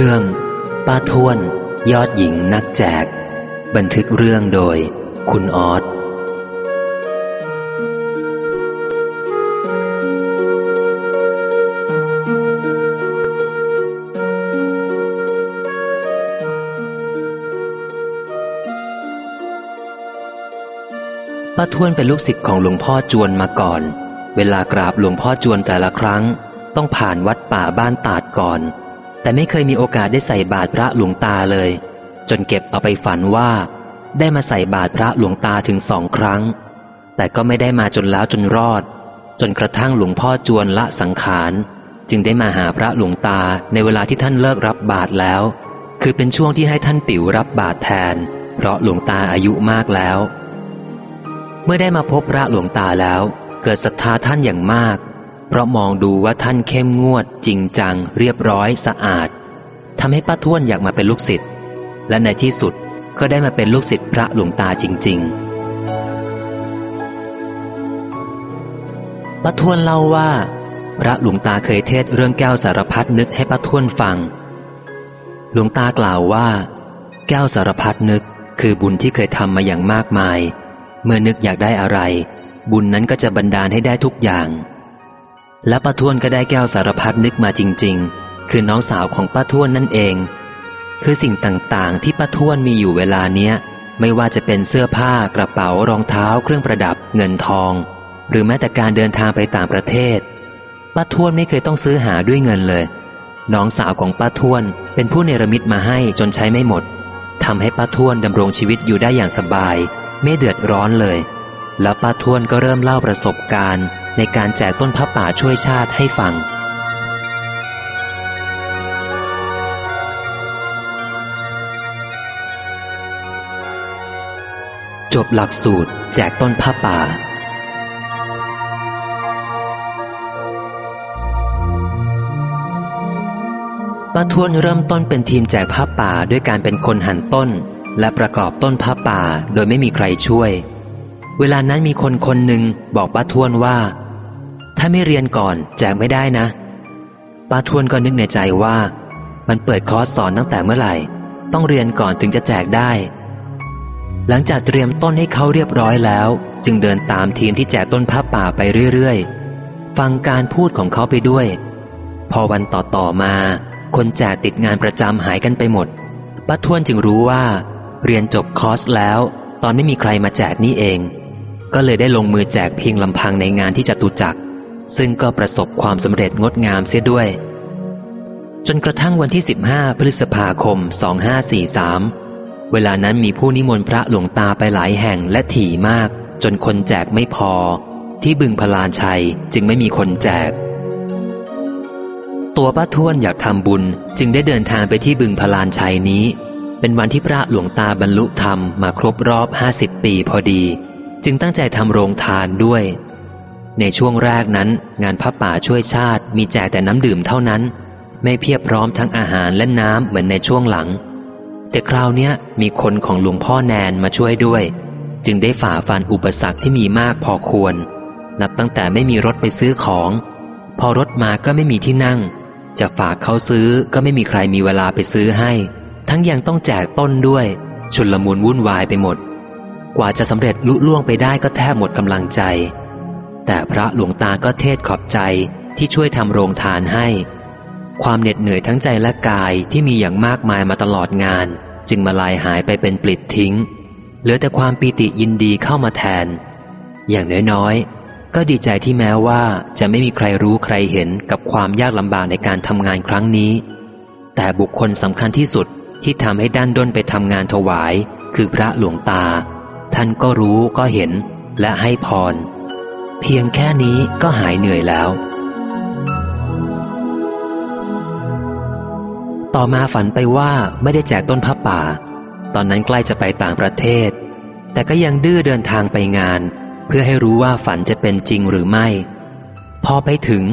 เรื่อง ป้าทวน ยอดหญิงนักแจก บันทึกเรื่องโดย คุณออสป้าทวนเป็นลูกศิษย์ของหลวงพ่อจวนมาก่อน เวลากราบหลวงพ่อจวนแต่ละครั้ง ต้องผ่านวัดป่าบ้านตาดก่อน แต่ไม่เคยมีโอกาสได้ใส่บาตรพระหลวงตาเลย จนเก็บเอาไปฝันว่า ได้มาใส่บาตรพระหลวงตาถึงสองครั้ง แต่ก็ไม่ได้มาจนแล้วจนรอด จนกระทั่งหลวงพ่อจวนละสังขาร จึงได้มาหาพระหลวงตาในเวลาที่ท่านเลิกรับบาตรแล้ว คือเป็นช่วงที่ให้ท่านปิ๋วรับบาตรแทน เพราะหลวงตาอายุมากแล้ว เมื่อได้มาพบพระหลวงตาแล้ว เกิดศรัทธาท่านอย่างมาก เพราะมองดูว่าท่านเข้มงวด จริงจัง เรียบร้อยสะอาดทำให้ป้าท้วนอยากมาเป็นลูกศิษย์และในที่สุดก็ได้มาเป็นลูกศิษย์พระหลวงตาจริง ๆป้าท้วนเล่าว่า พระหลวงตาเคยเทศเรื่องแก้วสารพัดนึกให้ป้าท้วนฟัง หลวงตากล่าวว่า แก้วสารพัดนึกคือบุญที่เคยทำมาอย่างมากมาย เมื่อนึกอยากได้อะไร บุญนั้นก็จะบันดาลให้ได้ทุกอย่าง และป้าท้วนก็ได้แก้วสารพัดนึกมาจริง ๆ คือน้องสาวของป้าท้วนนั่นเอง คือสิ่งต่างๆ ที่ป้าท้วนมีอยู่เวลาเนี้ย ไม่ว่าจะเป็นเสื้อผ้ากระเป๋ารองเท้า เครื่องประดับ เงินทอง หรือแม้แต่การเดินทางไปต่างประเทศป้าท้วนไม่เคยต้องซื้อหาด้วยเงินเลย น้องสาวของป้าท้วนเป็นผู้เนรมิตมาให้จนใช้ไม่หมดทำให้ป้าท้วนดำรงชีวิตอยู่ได้อย่างสบาย ไม่เดือดร้อนเลย แล้วป้าท้วนก็เริ่มเล่าประสบการณ์ ในการแจกต้นผ้าป่าช่วยชาติให้ฟัง จบหลักสูตรแจกต้นผ้าป่าป้าทวนเริ่มต้นเป็นทีมแจกผ้าป่าด้วยการเป็นคนหั่นต้น และประกอบต้นผ้าป่าโดยไม่มีใครช่วย เวลานั้นมีคนคนหนึ่งบอกป้าทวนว่าาไม่เรียนก่อนแจกไม่ได้นะป้าทวนก็นึกในใจว่า มันเปิดคอร์สสอนตั้งแต่เมื่อไหร่ ต้องเรียนก่อนถึงจะแจกได้ หลังจากเตรียมต้นให้เขาเรียบร้อยแล้ว จึงเดินตามทีมที่แจกต้นผ้าป่าไปเรื่อยๆ ฟังการพูดของเขาไปด้วย พอวันต่อๆมา คนแจกติดงานประจำหายกันไปหมดป้าทวนจึงรู้ว่า เรียนจบคอร์สแล้ว ตอนไม่มีใครมาแจกนี่เอง ก็เลยได้ลงมือแจกเพียงลำพังในงานที่จตุจักร ซึ่งก็ประสบความสำเร็จงดงามเสียด้วย จนกระทั่งวันที่ 15 พฤษภาคม 2543 เวลานั้นมีผู้นิมนต์พระหลวงตาไปหลายแห่งและถี่มาก จนคนแจกไม่พอ ที่บึงพลานชัยจึงไม่มีคนแจก ตัวป้าท้วนอยากทำบุญจึงได้เดินทางไปที่บึงพลานชัยนี้ เป็นวันที่พระหลวงตาบรรลุธรรมมาครบรอบ 50 ปีพอดี จึงตั้งใจทำโรงทานด้วย ในช่วงแรกนั้น งานพระป่าช่วยชาติมีแจกแต่น้ำดื่มเท่านั้น ไม่เพียบพร้อมทั้งอาหารและน้ำเหมือนในช่วงหลัง แต่คราวเนี้ยมีคนของหลวงพ่อแนนมาช่วยด้วย จึงได้ฝ่าฟันอุปสรรคที่มีมากพอควร นับตั้งแต่ไม่มีรถไปซื้อของ พอรถมาก็ไม่มีที่นั่ง จะฝากเขาซื้อก็ไม่มีใครมีเวลาไปซื้อให้ ทั้งยังต้องแจกต้นด้วย ชุนลมุนวุ่นวายไปหมด กว่าจะสำเร็จลุล่วงไปได้ก็แทบหมดกำลังใจ แต่พระหลวงตาก็เทศขอบใจที่ช่วยทำโรงทานให้ ความเหน็ดเหนื่อยทั้งใจและกายที่มีอย่างมากมายมาตลอดงาน จึงมาลายหายไปเป็นปลิดทิ้ง เหลือแต่ความปีติยินดีเข้ามาแทน อย่างน้อยๆ ก็ดีใจที่แม้ว่าจะไม่มีใครรู้ใครเห็นกับความยากลำบากในการทำงานครั้งนี้ แต่บุคคลสำคัญที่สุดที่ทำให้ด้านด้นไปทำงานถวาย คือพระหลวงตา ท่านก็รู้ก็เห็นและให้พร เพียงแค่นี้ก็หายเหนื่อยแล้ว ต่อมาฝันไปว่าไม่ได้แจกต้นผ้าป่า ตอนนั้นใกล้จะไปต่างประเทศ แต่ก็ยังดื้อเดินทางไปงาน เพื่อให้รู้ว่าฝันจะเป็นจริงหรือไม่ พอไปถึง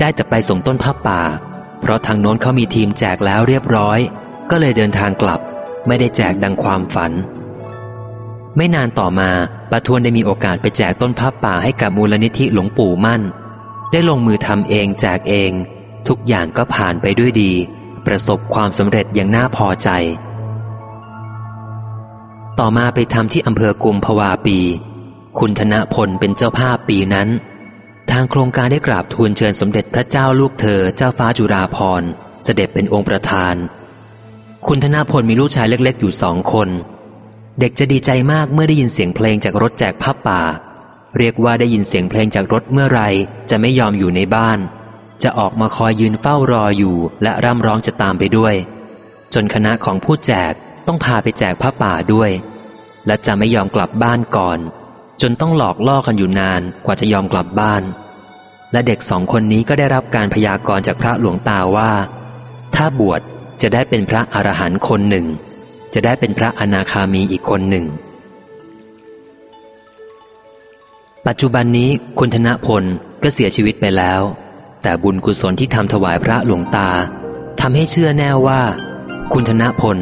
ได้แต่ไปส่งต้นผ้าป่า เพราะทางโน้นเขามีทีมแจกแล้วเรียบร้อย ก็เลยเดินทางกลับ ไม่ได้แจกดังความฝัน ไม่นานต่อมาป้าทวนได้มีโอกาสไปแจกต้นผ้าป่าให้กับมูลนิธิหลวงปู่มั่น ได้ลงมือทำเองแจกเอง ทุกอย่างก็ผ่านไปด้วยดี ประสบความสำเร็จอย่างน่าพอใจ ต่อมาไปทำที่อำเภอกุมภวาปี คุณธนพลเป็นเจ้าภาพปีนั้น ทางโครงการได้กราบทูลเชิญสมเด็จพระเจ้าลูกเธอเจ้าฟ้าจุฬาภรณ์เสด็จเป็นองค์ประธาน คุณธนพลมีลูกชายเล็ก ๆ อยู่สองคน เด็กจะดีใจมากเมื่อได้ยินเสียงเพลงจากรถแจกผ้าป่า เรียกว่าได้ยินเสียงเพลงจากรถเมื่อไรจะไม่ยอมอยู่ในบ้าน จะออกมาคอยยืนเฝ้ารออยู่ และร่ำร้องจะตามไปด้วย จนคณะของผู้แจกต้องพาไปแจกผ้าป่าด้วย และจะไม่ยอมกลับบ้านก่อน จนต้องหลอกล่อกันอยู่นานกว่าจะยอมกลับบ้าน และเด็กสองคนนี้ก็ได้รับการพยากรณ์จากพระหลวงตาว่า ถ้าบวชจะได้เป็นพระอรหันต์คนหนึ่ง จะได้เป็นพระอนาคามีอีกคนหนึ่ง ปัจจุบันนี้คุณธนพลก็เสียชีวิตไปแล้ว แต่บุญกุศลที่ทำถวายพระหลวงตาทำให้เชื่อแน่ว่า คุณธนพล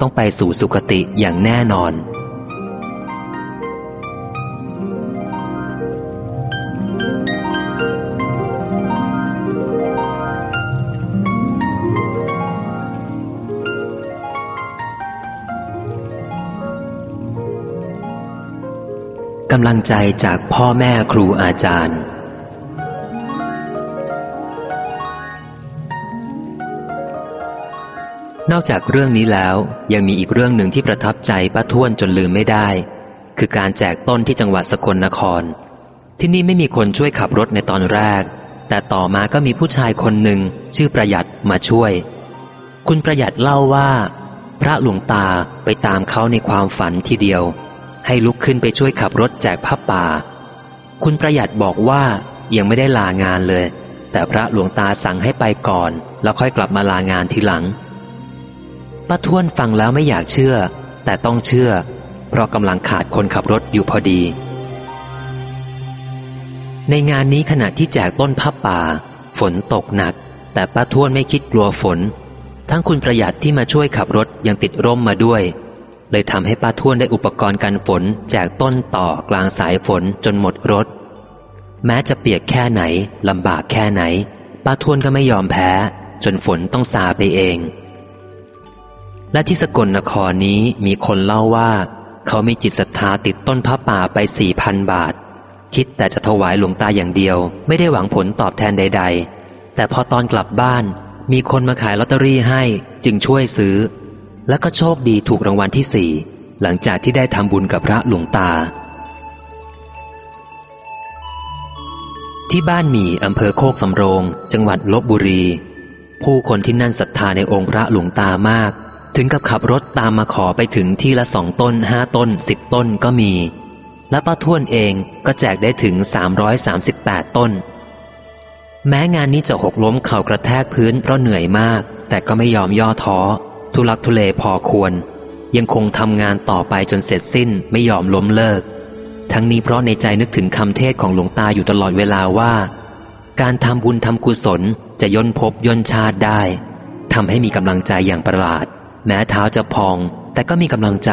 ต้องไปสู่สุคติอย่างแน่นอน กำลังใจจากพ่อแม่ครูอาจารย์ นอกจากเรื่องนี้แล้วยังมีอีกเรื่องหนึ่งที่ประทับใจป้าท้วนจนลืมไม่ได้ คือการแจกต้นที่จังหวัดสกลนคร ที่นี่ไม่มีคนช่วยขับรถในตอนแรก แต่ต่อมาก็มีผู้ชายคนหนึ่งชื่อประหยัดมาช่วย คุณประหยัดเล่าว่า พระหลวงตาไปตามเขาในความฝันทีเดียว ให้ลุกขึ้นไปช่วยขับรถแจกผ้าป่า คุณประหยัดบอกว่ายังไม่ได้ลางานเลย แต่พระหลวงตาสั่งให้ไปก่อน แล้วค่อยกลับมาลางานทีหลังป้าท้วนฟังแล้วไม่อยากเชื่อ แต่ต้องเชื่อ เพราะกำลังขาดคนขับรถอยู่พอดี ในงานนี้ขณะที่แจกต้นผ้าป่า ฝนตกหนัก แต่ป้าท้วนไม่คิดกลัวฝน ทั้งคุณประหยัดที่มาช่วยขับรถยังติดร่มมาด้วย เลยทำให้ป้าท้วนได้อุปกรณ์กันฝน แจกต้นต่อกลางสายฝนจนหมดรถ แม้จะเปียกแค่ไหนลำบากแค่ไหน ป้าท้วนก็ไม่ยอมแพ้ จนฝนต้องซาไปเอง และที่สกลนครนี้มีคนเล่าว่า เขามีจิตศรัทธาติดต้นผ้าป่าไปสี่พันบาท คิดแต่จะถวายหลวงตาอย่างเดียว ไม่ได้หวังผลตอบแทนใด ๆ แต่พอตอนกลับบ้าน มีคนมาขายลอตเตอรี่ให้จึงช่วยซื้อ แล้วก็โชคดีถูกรางวัลที่สี่หลังจากที่ได้ทำบุญกับพระหลวงตา ที่บ้านหมี่อำเภอโคกสำโรง จังหวัดลบบุรี ผู้คนที่นั่นศรัทธาในองค์พระหลวงตามาก ถึงกับขับรถตามมาขอไปถึงที่ละสองต้นห้าต้นสิบต้นก็มี และป้าท้วนเองก็แจกได้ถึง 338 ต้น แม้งานนี้จะหกล้มเข่ากระแทกพื้นเพราะเหนื่อยมาก แต่ก็ไม่ยอมย่อท้อ ทุลักทุเลพอควร ยังคงทำงานต่อไปจนเสร็จสิ้นไม่ยอมล้มเลิก ทั้งนี้เพราะในใจนึกถึงคำเทศของหลวงตาอยู่ตลอดเวลาว่า การทำบุญทำกุศลจะย่นภพย่นชาติได้ทำให้มีกำลังใจอย่างประหลาด แม้เท้าจะพอง แต่ก็มีกำลังใจ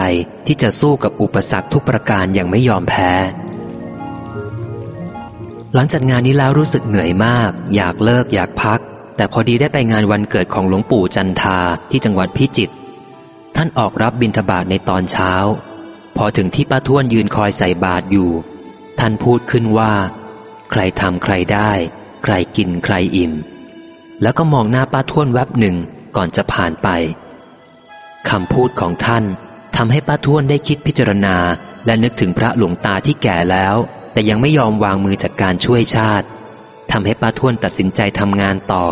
ที่จะสู้กับอุปสรรคทุกประการอย่างไม่ยอมแพ้ หลังจากงานนี้แล้วรู้สึกเหนื่อยมาก อยากเลิกอยากพัก แต่พอดีได้ไปงานวันเกิดของหลวงปู่จันทาที่จังหวัดพิจิตรท่านออกรับบิณฑบาตในตอนเช้า พอถึงที่ป้าท้วนยืนคอยใส่บาตรอยู่ ท่านพูดขึ้นว่า ใครทำใครได้ ใครกินใครอิ่ม แล้วก็มองหน้าป้าท้วนแวบหนึ่งก่อนจะผ่านไปคำพูดของท่านทำให้ป้าท้วนได้คิดพิจารณา และนึกถึงพระหลวงตาที่แก่แล้ว แต่ยังไม่ยอมวางมือจากการช่วยชาติ ทำให้ป้าท้วนตัดสินใจทำงานต่อ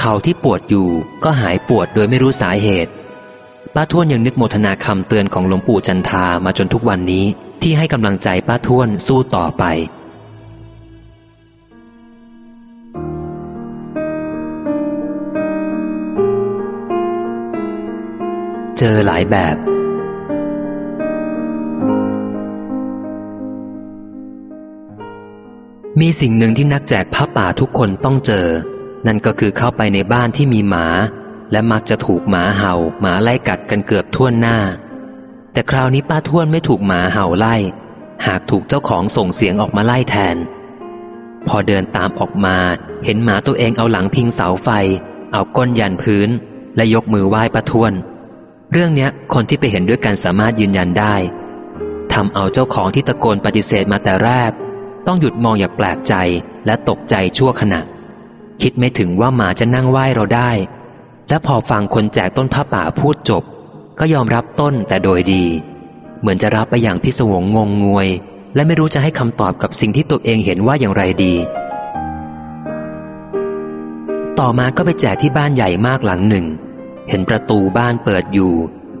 เขาที่ปวดอยู่ก็หายปวดโดยไม่รู้สาเหตุ ป้าท้วนยังนึกโมทนาคำเตือนของหลวงปู่จันทามาจนทุกวันนี้ที่ให้กำลังใจป้าท้วนสู้ต่อไปเจอหลายแบบ มีสิ่งหนึ่งที่นักแจกผ้าป่าทุกคนต้องเจอ นั่นก็คือเข้าไปในบ้านที่มีหมา และมักจะถูกหมาเห่าหมาไล่กัดกันเกือบท่วนหน้า แต่คราวนี้ป้าท้วนไม่ถูกหมาเห่าไล่ หากถูกเจ้าของส่งเสียงออกมาไล่แทน พอเดินตามออกมา เห็นหมาตัวเองเอาหลังพิงเสาไฟ เอาก้นยันพื้น และยกมือไหว้ประทวน เรื่องเนี้ยคนที่ไปเห็นด้วยกันสามารถยืนยันได้ทำเอาเจ้าของที่ตะโกนปฏิเสธมาแต่แรก ต้องหยุดมองอย่างแปลกใจและตกใจชั่วขณะ คิดไม่ถึงว่าหมาจะนั่งไหว้เราได้ และพอฟังคนแจกต้นผ้าป่าพูดจบ ก็ยอมรับต้นแต่โดยดี เหมือนจะรับไปอย่างพิศวงงงงวย และไม่รู้จะให้คำตอบกับสิ่งที่ตัวเองเห็นว่าอย่างไรดี ต่อมาก็ไปแจกที่บ้านใหญ่มากหลังหนึ่ง เห็นประตูบ้านเปิดอยู่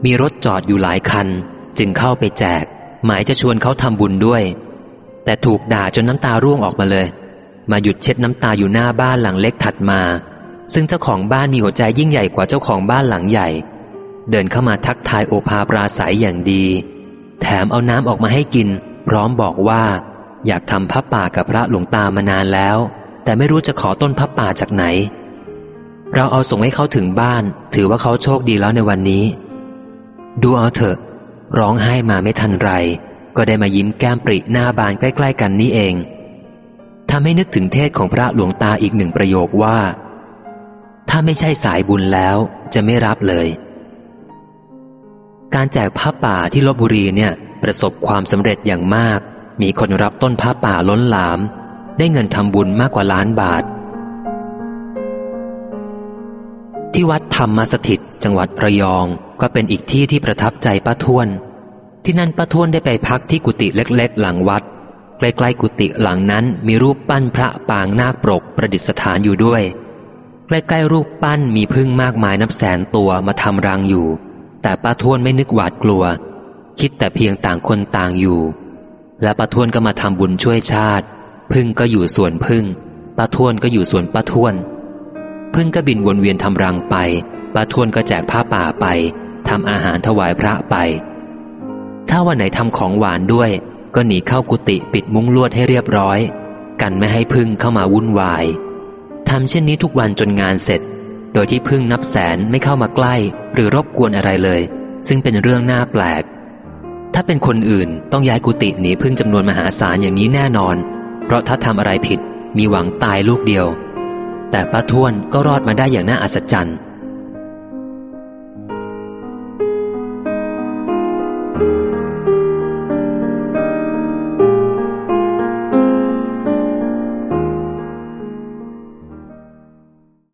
มีรถจอดอยู่หลายคัน จึงเข้าไปแจก หมายจะชวนเขาทำบุญด้วย แต่ถูกด่าจนน้ำตาร่วงออกมาเลย มาหยุดเช็ดน้ำตาอยู่หน้าบ้านหลังเล็กถัดมา ซึ่งเจ้าของบ้านมีหัวใจยิ่งใหญ่กว่าเจ้าของบ้านหลังใหญ่ เดินเข้ามาทักทายโอภาปราศัยอย่างดี แถมเอาน้ำออกมาให้กิน พร้อมบอกว่า อยากทำพระป่ากับพระหลวงตามานานแล้ว แต่ไม่รู้จะขอต้นพระป่าจากไหน เราเอาส่งให้เขาถึงบ้าน ถือว่าเขาโชคดีแล้วในวันนี้ ดูเอาเถอะ ร้องไห้มาไม่ทันไร ก็ได้มายิ้มแก้มปริหน้าบานใกล้ ๆ กันนี่เองทำให้นึกถึงเทศของพระหลวงตาอีกหนึ่งประโยคว่า ถ้าไม่ใช่สายบุญแล้วจะไม่รับเลย การแจกผ้าป่าที่ลบบุรีเนี่ย ประสบความสำเร็จอย่างมาก มีคนรับต้นผ้าป่าล้นหลาม ได้เงินทำบุญมากกว่าล้านบาท ที่วัดธรรมสถิต จังหวัดระยองก็เป็นอีกที่ที่ประทับใจป้าทวน ที่นั่นป้าทวนได้ไปพักที่กุฏิเล็กๆ หลังวัด ใกล้ๆกุฏิหลังนั้นมีรูปปั้นพระปางนาคปรกประดิษฐานอยู่ด้วย ใกล้ๆรูปปั้นมีพึ่งมากมายนับแสนตัวมาทำรังอยู่ แต่ป้าทวนไม่นึกหวาดกลัว คิดแต่เพียงต่างคนต่างอยู่ และป้าทวนก็มาทำบุญช่วยชาติ พึ่งก็อยู่ส่วนพึ่งป้าทวนก็อยู่ส่วนป้าทวน พึ่งก็บินวนเวียนทำรังไปป้าทวนก็แจกผ้าป่าไปทำอาหารถวายพระไป ถ้าวันไหนทำของหวานด้วย ก็หนีเข้ากุฏิปิดมุ้งลวดให้เรียบร้อย กันไม่ให้พึ่งเข้ามาวุ่นวายทำเช่นนี้ทุกวันจนงานเสร็จ โดยที่พึ่งนับแสนไม่เข้ามาใกล้ หรือรบกวนอะไรเลย ซึ่งเป็นเรื่องน่าแปลก ถ้าเป็นคนอื่นต้องย้ายกุฏิหนีพึ่งจำนวนมหาศาลอย่างนี้แน่นอน เพราะถ้าทำอะไรผิดมีหวังตายลูกเดียว แต่ป้าท้วนก็รอดมาได้อย่างน่าอัศจรรย์